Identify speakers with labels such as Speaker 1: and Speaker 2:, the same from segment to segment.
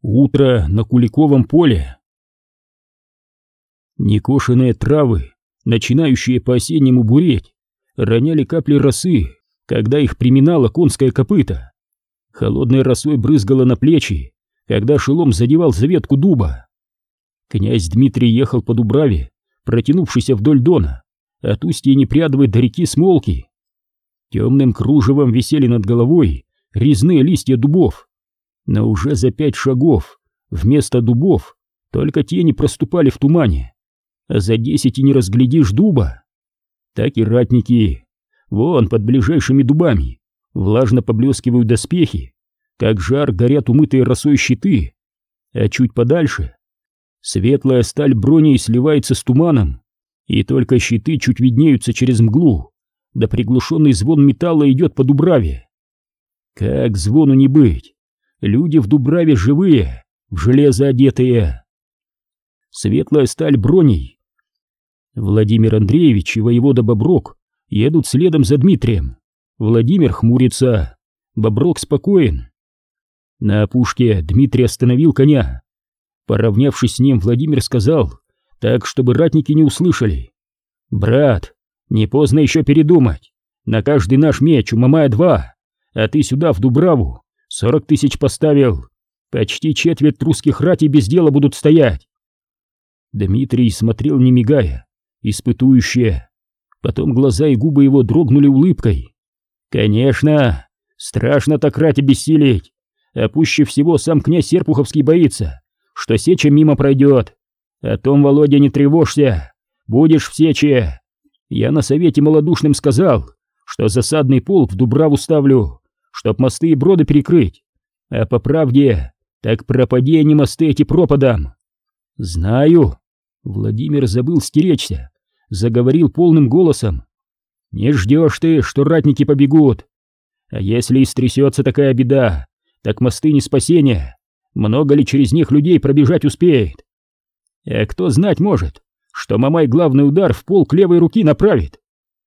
Speaker 1: Утро на Куликовом поле. Некошенные травы, начинающие по-осеннему буреть, роняли капли росы, когда их приминало конское копыто. Холодной росой брызгало на плечи, когда шелом задевал за ветку дуба. Князь Дмитрий ехал по Дубраве, протянувшийся вдоль дона, от устья Непрядовой до реки Смолки. Темным кружевом висели над головой резные листья дубов, но уже за пять шагов вместо дубов только тени проступали в тумане, а за десять и не разглядишь дуба. Так и ратники, вон под ближайшими дубами, влажно поблескивают доспехи, как жар горят умытые росой щиты, а чуть подальше светлая сталь брони сливается с туманом, и только щиты чуть виднеются через мглу, да приглушенный звон металла идет по дубраве. Как звону не быть? Люди в Дубраве живые, в железо одетые. Светлая сталь броней. Владимир Андреевич и воевода Боброк едут следом за Дмитрием. Владимир хмурится, Боброк спокоен. На опушке Дмитрий остановил коня. Поравнявшись с ним, Владимир сказал, так, чтобы ратники не услышали. «Брат, не поздно еще передумать. На каждый наш меч у Мамая два, а ты сюда, в Дубраву, Сорок тысяч поставил. Почти четверть русских рати без дела будут стоять. Дмитрий смотрел не мигая, испытующе. Потом глаза и губы его дрогнули улыбкой. Конечно, страшно так рать обессилить. А пуще всего сам князь Серпуховский боится, что сеча мимо пройдет. О том, Володя, не тревожься, будешь в сече. Я на совете малодушным сказал, что засадный полк в Дубраву ставлю, чтоб мосты и броды перекрыть. А по правде, так пропади они мосты эти пропадом. Знаю. Владимир забыл стеречься, заговорил полным голосом. Не ждешь ты, что ратники побегут. А если и стрясется такая беда, так мосты не спасение. Много ли через них людей пробежать успеет? А кто знать может, что Мамай главный удар в пол к левой руки направит?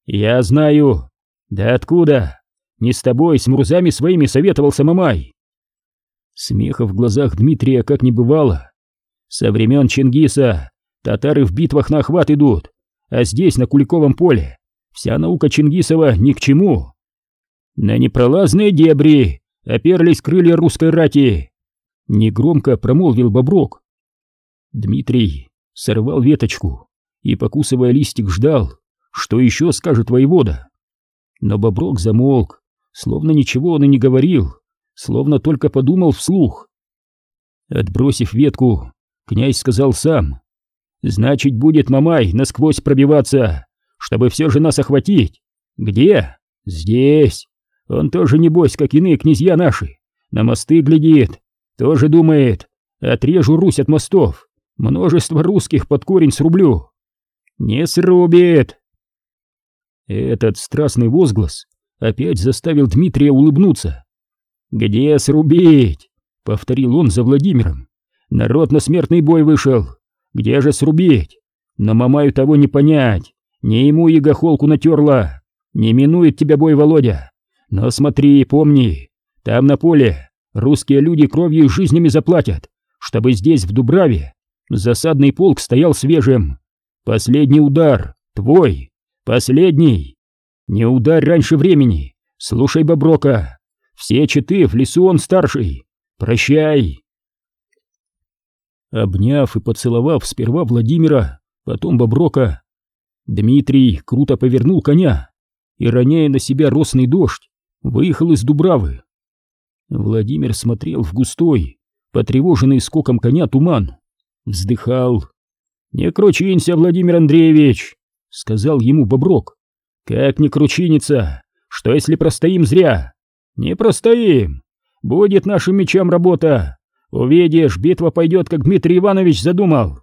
Speaker 1: Я знаю. Да откуда? Не с тобой, с мурзами своими советовался Мамай. Смеха в глазах Дмитрия как не бывало. Со времен Чингиса татары в битвах на охват идут, а здесь, на Куликовом поле, вся наука Чингисова ни к чему. На непролазные дебри оперлись крылья русской рати. Негромко промолвил Боброк. Дмитрий сорвал веточку и, покусывая листик, ждал, что еще скажет воевода. Но Боброк замолк, словно ничего он и не говорил, словно только подумал вслух. Отбросив ветку, князь сказал сам, «Значит, будет Мамай насквозь пробиваться, чтобы все же нас охватить. Где? Здесь. Он тоже, небось, как иные князья наши, на мосты глядит, тоже думает, отрежу Русь от мостов, множество русских под корень срублю. Не срубит!» Этот страстный возглас опять заставил Дмитрия улыбнуться. «Где срубить?» — повторил он за Владимиром. «Народ на смертный бой вышел. Где же срубить? Но Мамаю того не понять. Не ему ягохолку натерла. Не минует тебя бой, Володя. Но смотри, помни, там на поле русские люди кровью и жизнями заплатят, чтобы здесь, в Дубраве, засадный полк стоял свежим. Последний удар, твой, последний. Не ударь раньше времени. Слушай, Боброка. Все читы в лесу он старший. Прощай. Обняв и поцеловав сперва Владимира, потом Боброка, Дмитрий круто повернул коня и, роняя на себя росный дождь, выехал из Дубравы. Владимир смотрел в густой, потревоженный скоком коня туман, вздыхал. «Не кручинься, Владимир Андреевич!» — сказал ему Боброк. Как не кручиниться? Что если простоим зря? Не простоим. Будет нашим мечам работа. Увидишь, битва пойдет, как Дмитрий Иванович задумал.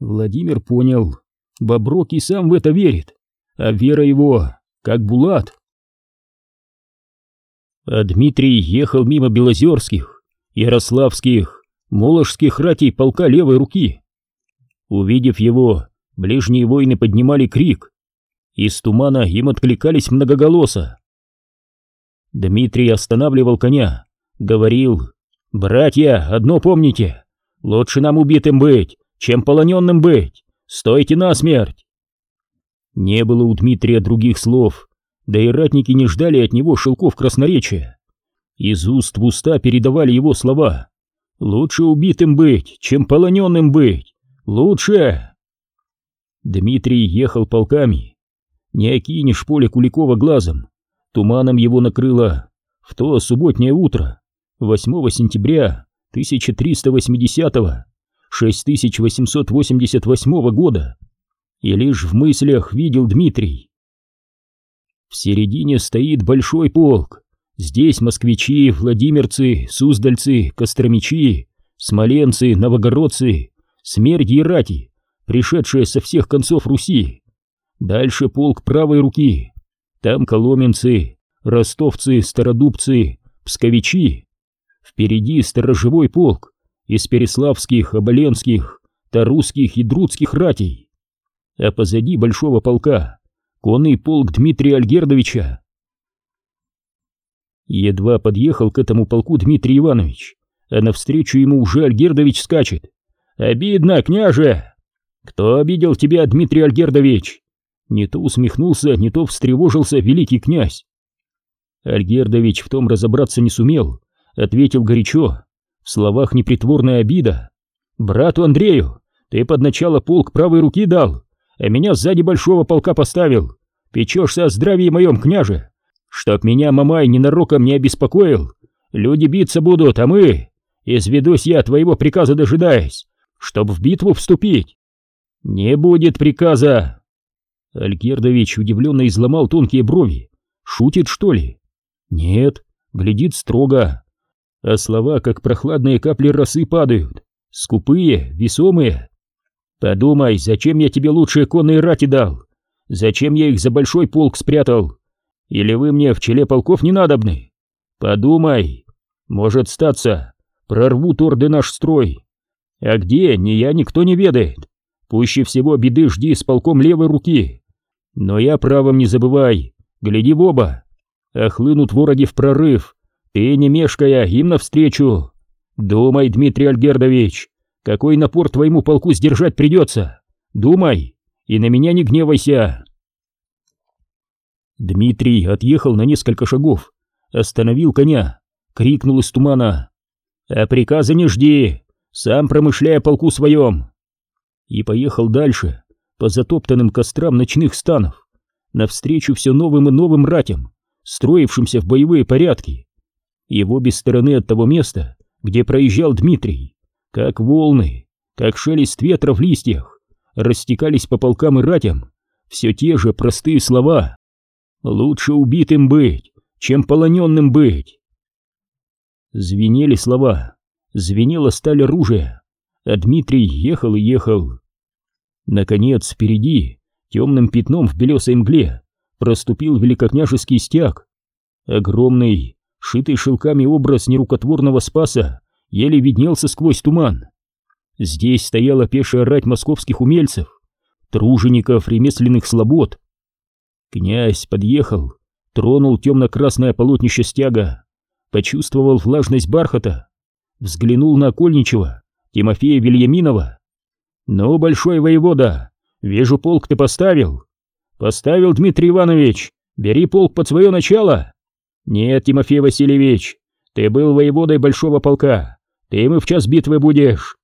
Speaker 1: Владимир понял. Боброк и сам в это верит. А вера его, как Булат. А Дмитрий ехал мимо Белозерских, Ярославских, Моложских ратей полка левой руки. Увидев его, ближние воины поднимали крик. Из тумана им откликались многоголосо. Дмитрий останавливал коня, говорил Братья, одно помните, лучше нам убитым быть, чем полоненным быть. Стойте насмерть!» Не было у Дмитрия других слов, да и ратники не ждали от него шелков красноречия. Из уст в уста передавали его слова. «Лучше убитым быть, чем полоненным быть! Лучше!» Дмитрий ехал полками. Не окинешь поле Куликова глазом. Туманом его накрыло в то субботнее утро, 8 сентября 1380 6888 года. И лишь в мыслях видел Дмитрий. В середине стоит большой полк. Здесь москвичи, владимирцы, суздальцы, костромичи, смоленцы, новогородцы, смерди и рати, пришедшие со всех концов Руси. Дальше полк правой руки. Там коломенцы, ростовцы, стародубцы, псковичи. Впереди сторожевой полк из переславских, оболенских, тарусских и друдских ратей. А позади большого полка конный полк Дмитрия Альгердовича. Едва подъехал к этому полку Дмитрий Иванович, а навстречу ему уже Альгердович скачет. «Обидно, княже!» «Кто обидел тебя, Дмитрий Альгердович?» Не то усмехнулся, не то встревожился великий князь. Альгердович в том разобраться не сумел, ответил горячо, в словах непритворная обида. «Брату Андрею ты под начало полк правой руки дал, а меня сзади большого полка поставил. Печешься о здравии моем, княже, чтоб меня Мамай ненароком не обеспокоил. Люди биться будут, а мы... Изведусь я твоего приказа дожидаясь, чтоб в битву вступить. Не будет приказа!» Алькердович удивленно изломал тонкие брови. «Шутит, что ли?» «Нет, глядит строго. А слова, как прохладные капли росы, падают. Скупые, весомые. Подумай, зачем я тебе лучшие конные рати дал? Зачем я их за большой полк спрятал? Или вы мне в челе полков не надобны? Подумай. Может статься, прорвут орды наш строй. А где, ни я, никто не ведает. Пуще всего беды жди с полком левой руки. Но я правом не забывай, гляди в оба. Охлынут вороги в прорыв, ты, не мешкая, им навстречу. Думай, Дмитрий Альгердович, какой напор твоему полку сдержать придется. Думай, и на меня не гневайся. Дмитрий отъехал на несколько шагов, остановил коня, крикнул из тумана. «А приказа не жди, сам промышляя полку своем и поехал дальше, по затоптанным кострам ночных станов, навстречу все новым и новым ратям, строившимся в боевые порядки. И в обе стороны от того места, где проезжал Дмитрий, как волны, как шелест ветра в листьях, растекались по полкам и ратям все те же простые слова. «Лучше убитым быть, чем полоненным быть». Звенели слова, звенела сталь оружия, а Дмитрий ехал и ехал. Наконец, впереди, темным пятном в белесой мгле, проступил великокняжеский стяг. Огромный, шитый шелками образ нерукотворного спаса еле виднелся сквозь туман. Здесь стояла пешая рать московских умельцев, тружеников ремесленных слобод. Князь подъехал, тронул темно-красное полотнище стяга, почувствовал влажность бархата, взглянул на Окольничева, Тимофея Вильяминова «Ну, большой воевода, вижу, полк ты поставил». «Поставил, Дмитрий Иванович, бери полк под свое начало». «Нет, Тимофей Васильевич, ты был воеводой большого полка, ты им и в час битвы будешь».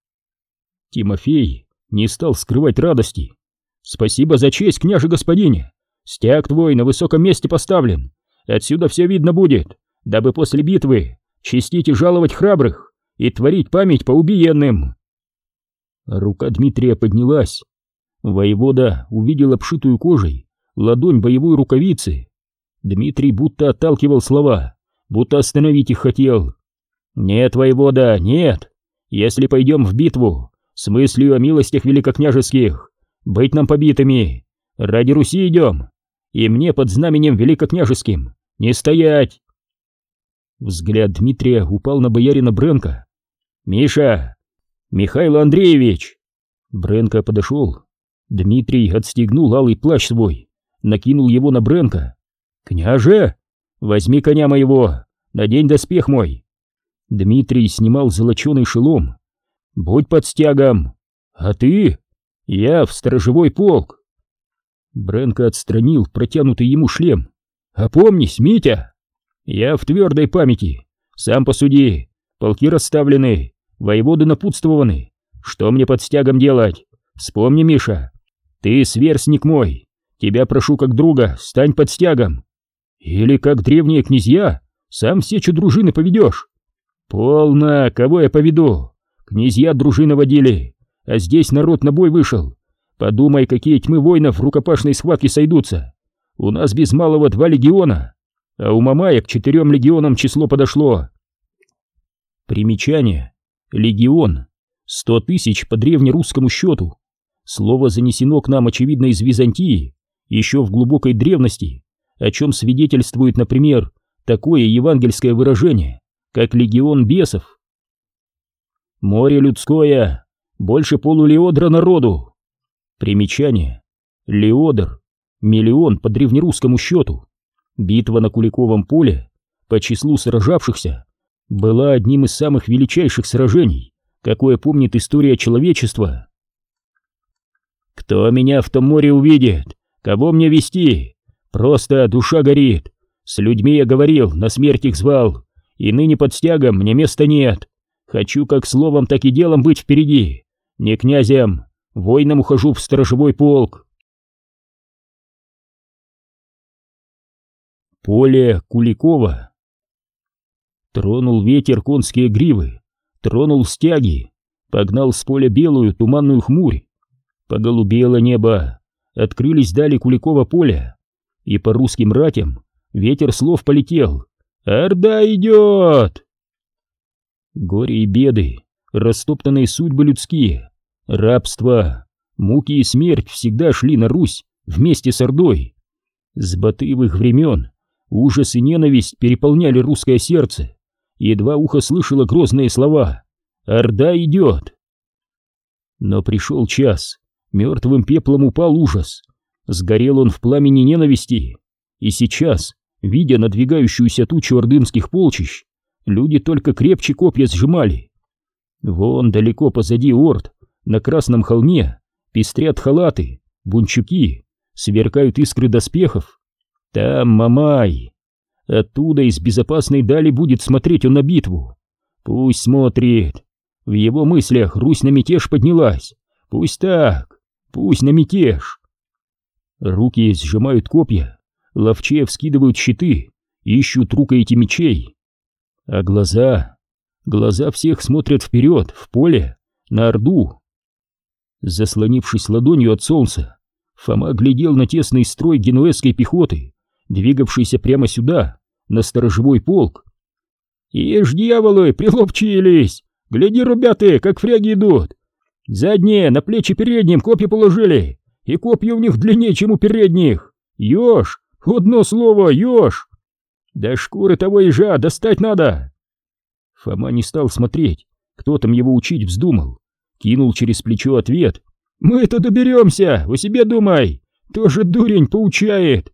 Speaker 1: Тимофей не стал скрывать радости. «Спасибо за честь, княже господине. Стяг твой на высоком месте поставлен. Отсюда все видно будет, дабы после битвы чистить и жаловать храбрых и творить память по убиенным». Рука Дмитрия поднялась. Воевода увидел обшитую кожей ладонь боевой рукавицы. Дмитрий будто отталкивал слова, будто остановить их хотел. «Нет, воевода, нет! Если пойдем в битву, с мыслью о милостях великокняжеских, быть нам побитыми, ради Руси идем, и мне под знаменем великокняжеским не стоять!» Взгляд Дмитрия упал на боярина Бренка. «Миша, «Михаил Андреевич!» Бренко подошел. Дмитрий отстегнул алый плащ свой, накинул его на Бренко. «Княже, возьми коня моего, надень доспех мой!» Дмитрий снимал золоченый шелом. «Будь под стягом! А ты?» «Я в сторожевой полк!» Бренко отстранил протянутый ему шлем. «Опомнись, Митя! Я в твердой памяти. Сам посуди. Полки расставлены, воеводы напутствованы. Что мне под стягом делать? Вспомни, Миша. Ты сверстник мой. Тебя прошу как друга, стань под стягом. Или как древние князья, сам все че дружины поведешь. Полно, кого я поведу? Князья дружины водили, а здесь народ на бой вышел. Подумай, какие тьмы воинов в рукопашной схватке сойдутся. У нас без малого два легиона, а у Мамая к четырем легионам число подошло. Примечание. Легион. Сто тысяч по древнерусскому счету. Слово занесено к нам, очевидно, из Византии, еще в глубокой древности, о чем свидетельствует, например, такое евангельское выражение, как легион бесов. Море людское, больше полулеодра народу. Примечание. Леодр. Миллион по древнерусскому счету. Битва на Куликовом поле по числу сражавшихся была одним из самых величайших сражений, какое помнит история человечества. Кто меня в том море увидит? Кого мне вести? Просто душа горит. С людьми я говорил, на смерть их звал, и ныне под стягом мне места нет. Хочу как словом, так и делом быть впереди. Не князем, воином ухожу в сторожевой полк. Поле Куликова. Тронул ветер конские гривы, тронул стяги, погнал с поля белую туманную хмурь. Поголубело небо, открылись дали Куликова поля, и по русским ратям ветер слов полетел. «Орда идет!» Горе и беды, растоптанные судьбы людские, рабство, муки и смерть всегда шли на Русь вместе с Ордой. С батыевых времен ужас и ненависть переполняли русское сердце, едва ухо слышало грозные слова «Орда идет!». Но пришел час, мертвым пеплом упал ужас, сгорел он в пламени ненависти, и сейчас, видя надвигающуюся тучу ордынских полчищ, люди только крепче копья сжимали. Вон далеко позади орд, на красном холме, пестрят халаты, бунчуки, сверкают искры доспехов. Там Мамай. Оттуда из безопасной дали будет смотреть он на битву. Пусть смотрит. В его мыслях Русь на мятеж поднялась. Пусть так, пусть на мятеж. Руки сжимают копья, ловче вскидывают щиты, ищут рукояти мечей. А глаза... Глаза всех смотрят вперед, в поле, на Орду. Заслонившись ладонью от солнца, Фома глядел на тесный строй генуэзской пехоты, двигавшийся прямо сюда, на сторожевой полк. «Ишь, дьяволы, приловчились! Гляди, ребята, как фряги идут! Задние на плечи передним копья положили, и копья у них длиннее, чем у передних! Ёж! Одно слово, ёж!» «Да шкуры того ежа достать надо!» Фома не стал смотреть, кто там его учить вздумал. Кинул через плечо ответ. «Мы-то доберемся, о себе думай! Тоже дурень поучает!»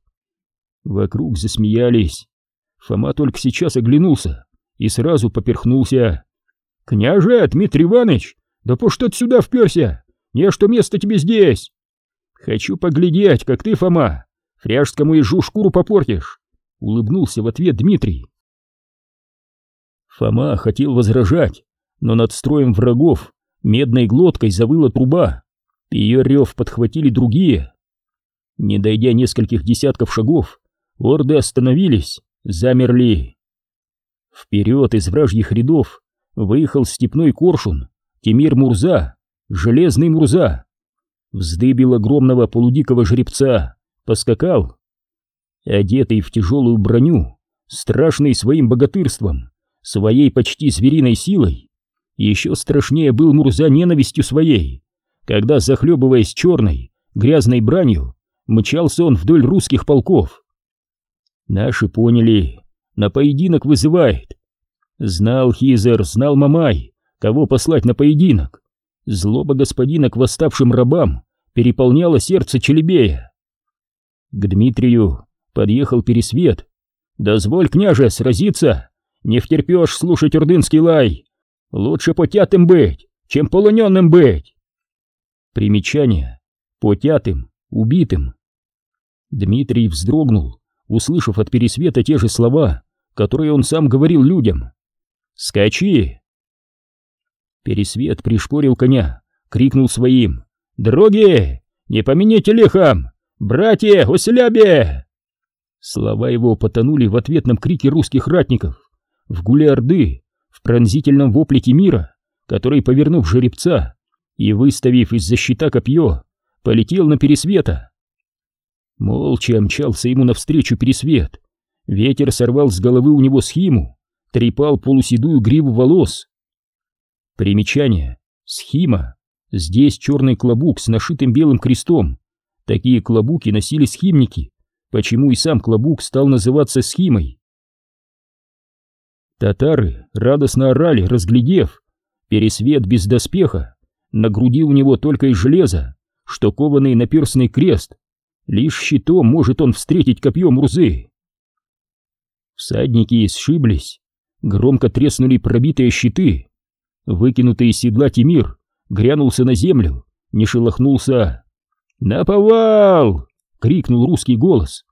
Speaker 1: Вокруг засмеялись. Фома только сейчас оглянулся и сразу поперхнулся. «Княже, Дмитрий Иванович, да по что ты сюда вперся? Не что место тебе здесь!» «Хочу поглядеть, как ты, Фома, фряжскому ежу шкуру попортишь!» Улыбнулся в ответ Дмитрий. Фома хотел возражать, но над строем врагов медной глоткой завыла труба. Ее рев подхватили другие. Не дойдя нескольких десятков шагов, орды остановились, замерли. Вперед из вражьих рядов выехал степной коршун, Тимир Мурза, железный Мурза. Вздыбил огромного полудикого жеребца, поскакал. Одетый в тяжелую броню, страшный своим богатырством, своей почти звериной силой, еще страшнее был Мурза ненавистью своей, когда, захлебываясь черной, грязной бранью, мчался он вдоль русских полков. Наши поняли, на поединок вызывает. Знал Хизер, знал Мамай, кого послать на поединок. Злоба господина к восставшим рабам переполняла сердце Челебея. К Дмитрию подъехал Пересвет. «Дозволь, княже, сразиться! Не втерпешь слушать урдынский лай. Лучше потятым быть, чем полоненным быть. Примечание. Потятым, убитым. Дмитрий вздрогнул, услышав от Пересвета те же слова, которые он сам говорил людям. «Скачи!» Пересвет пришпорил коня, крикнул своим. «Дроги! Не помените лихом! Братья, ослябе!» Слова его потонули в ответном крике русских ратников, в гуле Орды, в пронзительном вопле мира, который, повернув жеребца и выставив из-за щита копье, полетел на пересвета. Молча мчался ему навстречу пересвет. Ветер сорвал с головы у него схиму, трепал полуседую гриву волос. Примечание. Схима. Здесь черный клобук с нашитым белым крестом. Такие клобуки носили схимники, почему и сам клобук стал называться схимой. Татары радостно орали, разглядев. Пересвет без доспеха, на груди у него только из железа, что кованый наперстный крест. Лишь щитом может он встретить копье Мурзы. Всадники сшиблись, громко треснули пробитые щиты. Выкинутый из седла Тимир грянулся на землю, не шелохнулся. «Наповал!» — крикнул русский голос.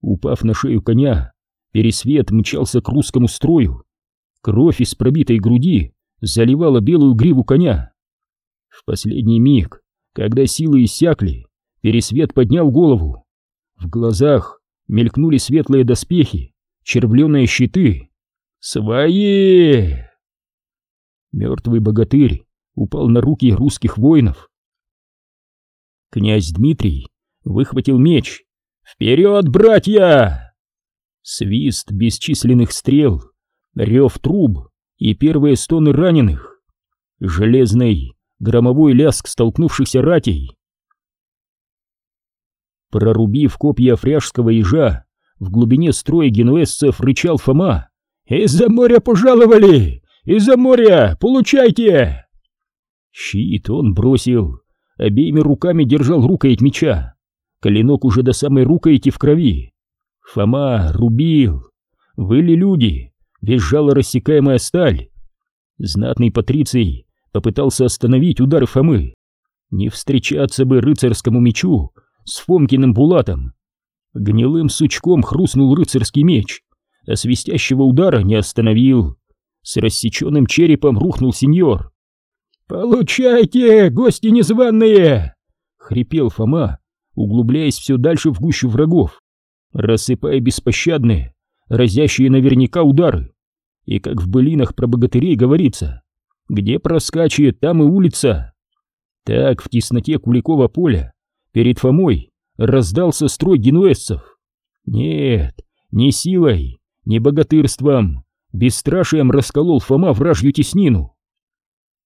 Speaker 1: Упав на шею коня, Пересвет мчался к русскому строю. Кровь из пробитой груди заливала белую гриву коня. В последний миг, когда силы иссякли, Пересвет поднял голову. В глазах мелькнули светлые доспехи, червленые щиты. «Свои!» Мертвый богатырь упал на руки русских воинов. Князь Дмитрий выхватил меч. «Вперед, братья!» Свист бесчисленных стрел, рев труб и первые стоны раненых. Железный громовой ляск столкнувшихся ратей. Прорубив копья фряжского ежа, в глубине строя генуэзцев рычал Фома. «Из-за моря пожаловали! Из-за моря! Получайте!» Щит он бросил, обеими руками держал рукоять меча. Клинок уже до самой рукояти в крови. Фома рубил. Выли люди, визжала рассекаемая сталь. Знатный патриций попытался остановить удары Фомы. Не встречаться бы рыцарскому мечу с Фомкиным булатом. Гнилым сучком хрустнул рыцарский меч, а свистящего удара не остановил. С рассеченным черепом рухнул сеньор. «Получайте, гости незваные!» — хрипел Фома, углубляясь все дальше в гущу врагов, рассыпая беспощадные, разящие наверняка удары. И как в былинах про богатырей говорится, где проскачет, там и улица. Так в тесноте Куликова поля перед Фомой раздался строй генуэзцев. Нет, не силой, не богатырством, бесстрашием расколол Фома вражью теснину.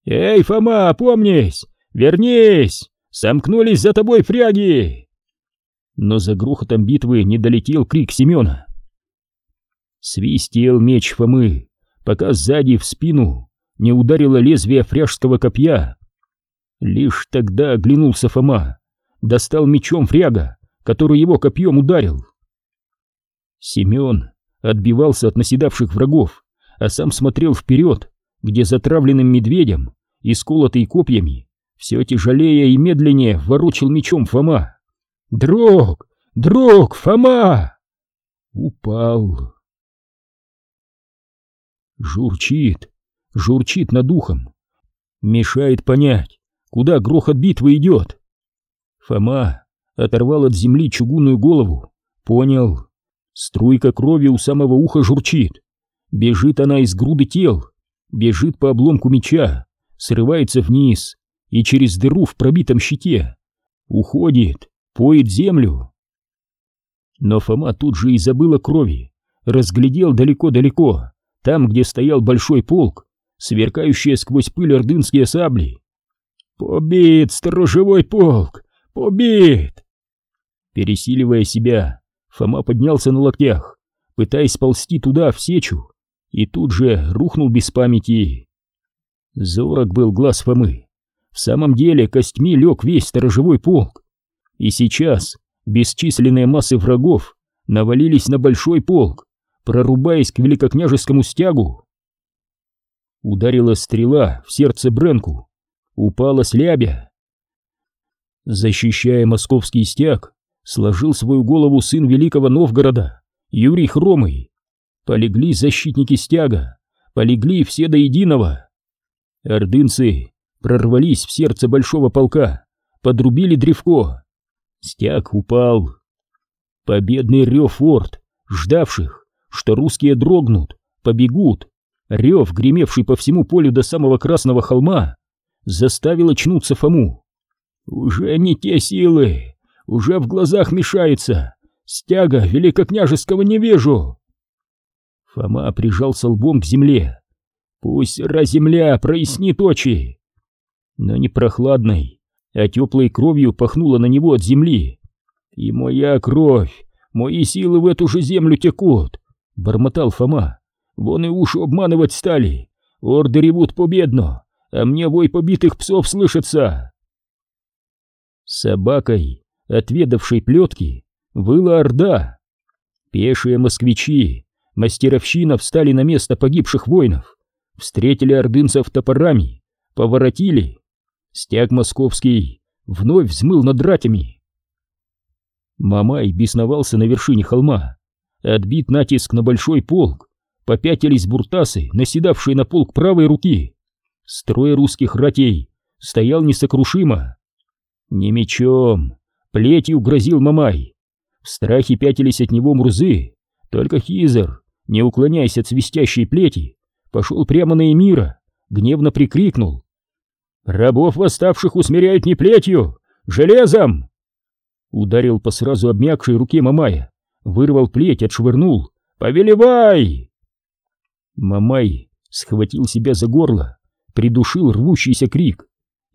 Speaker 1: «Эй, Фома, помнись! Вернись! Сомкнулись за тобой фряги!» Но за грохотом битвы не долетел крик Семена. Свистел меч Фомы, пока сзади в спину не ударило лезвие фряжского копья. Лишь тогда оглянулся Фома, достал мечом фряга, который его копьем ударил. Семен отбивался от наседавших врагов, а сам смотрел вперед, где затравленным медведем и сколотый копьями все тяжелее и медленнее ворочил мечом Фома. «Дрог! Дрог! Фома!» Упал. Журчит, журчит над ухом. Мешает понять, куда грохот битвы идет. Фома оторвал от земли чугунную голову. Понял. Струйка крови у самого уха журчит. Бежит она из груды тел. Бежит по обломку меча. Срывается вниз. И через дыру в пробитом щите. Уходит. Поет землю. Но Фома тут же и забыл о крови. Разглядел далеко-далеко. Там, где стоял большой полк, сверкающие сквозь пыль ордынские сабли. «Побит, сторожевой полк! Побит!» Пересиливая себя, Фома поднялся на локтях, пытаясь сползти туда, в сечу, и тут же рухнул без памяти. Зорок был глаз Фомы. В самом деле костьми лег весь сторожевой полк. И сейчас бесчисленные массы врагов навалились на большой полк, прорубаясь к великокняжескому стягу. Ударила стрела в сердце Бренку, упала слябя. Защищая московский стяг, сложил свою голову сын великого Новгорода, Юрий Хромый. Полегли защитники стяга, полегли все до единого. Ордынцы прорвались в сердце большого полка, подрубили древко. Стяг упал. Победный рев орд, ждавших, что русские дрогнут, побегут, рев, гремевший по всему полю до самого Красного холма, заставил очнуться Фому. «Уже не те силы, уже в глазах мешается, стяга великокняжеского не вижу!» Фома прижался лбом к земле. «Пусть земля прояснит очи!» Но не прохладной, а теплой кровью пахнуло на него от земли. «И моя кровь, мои силы в эту же землю текут!» — бормотал Фома. «Вон и уши обманывать стали! Орды ревут победно, а мне вой побитых псов слышится!» Собакой, отведавшей плетки, выла орда. Пешие москвичи, мастеровщина встали на место погибших воинов, встретили ордынцев топорами, поворотили. Стяг московский вновь взмыл над ратями. Мамай бесновался на вершине холма. Отбит натиск на большой полк, попятились буртасы, наседавшие на полк правой руки. Строй русских ратей стоял несокрушимо. Не мечом, плетью грозил Мамай. В страхе пятились от него мурзы, только Хизер, не уклоняясь от свистящей плети, пошел прямо на Эмира, гневно прикрикнул. «Рабов восставших усмиряют не плетью, железом!» Ударил по сразу обмякшей руке Мамая, вырвал плеть, отшвырнул. «Повелевай!» Мамай схватил себя за горло, придушил рвущийся крик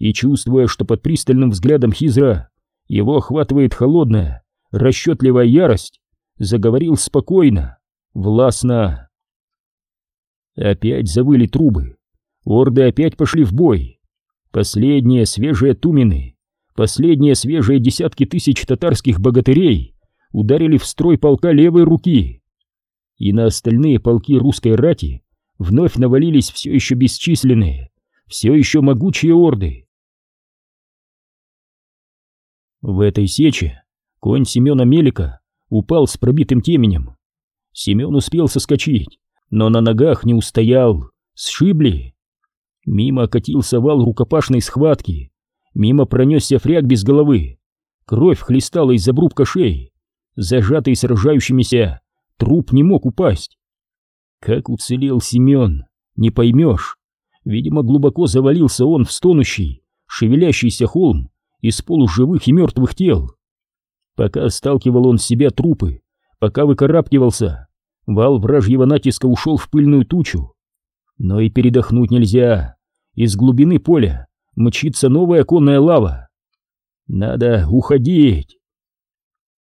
Speaker 1: и, чувствуя, что под пристальным взглядом Хизра его охватывает холодная, расчетливая ярость, заговорил спокойно, властно. Опять завыли трубы, орды опять пошли в бой. Последние свежие тумены, последние свежие десятки тысяч татарских богатырей ударили в строй полка левой руки. И на остальные полки русской рати вновь навалились все еще бесчисленные, все еще могучие орды. В этой сече конь Семена Мелика упал с пробитым теменем. Семен успел соскочить, но на ногах не устоял, сшибли. Мимо катился вал рукопашной схватки, мимо пронесся фряг без головы, кровь хлестала из обрубка шеи, зажатый сражающимися, труп не мог упасть. Как уцелел Семен, не поймешь. Видимо, глубоко завалился он в стонущий, шевелящийся холм из полуживых и мертвых тел. Пока сталкивал он с себя трупы, пока выкарабкивался, вал вражьего натиска ушел в пыльную тучу. Но и передохнуть нельзя. Из глубины поля мчится новая конная лава. Надо уходить.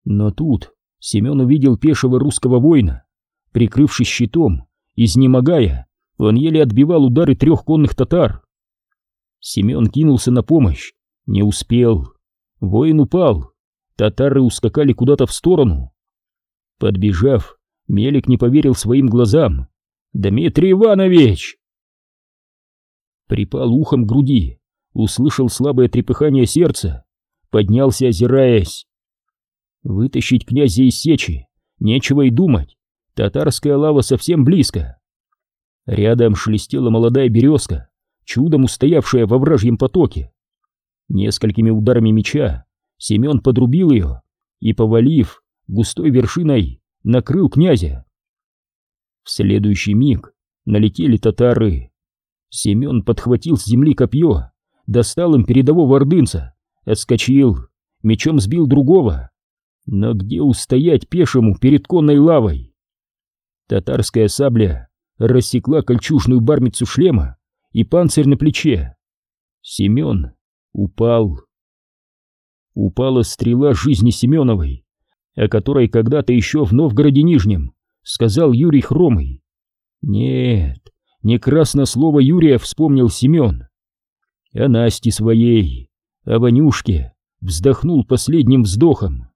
Speaker 1: Но тут Семен увидел пешего русского воина, прикрывшись щитом, изнемогая, он еле отбивал удары трех конных татар. Семен кинулся на помощь, не успел. Воин упал. Татары ускакали куда-то в сторону. Подбежав, Мелик не поверил своим глазам. «Дмитрий Иванович!» Припал ухом к груди, услышал слабое трепыхание сердца, поднялся, озираясь. Вытащить князя из сечи, нечего и думать, татарская лава совсем близко. Рядом шелестела молодая березка, чудом устоявшая во вражьем потоке. Несколькими ударами меча Семен подрубил ее и, повалив густой вершиной, накрыл князя. В следующий миг налетели татары. Семен подхватил с земли копье, достал им передового ордынца, отскочил, мечом сбил другого. Но где устоять пешему перед конной лавой? Татарская сабля рассекла кольчужную бармицу шлема и панцирь на плече. Семен упал. Упала стрела жизни Семеновой, о которой когда-то еще в Новгороде Нижнем сказал Юрий Хромый. Нет, не красно слово Юрия вспомнил Семен. О Насте своей, о Ванюшке вздохнул последним вздохом.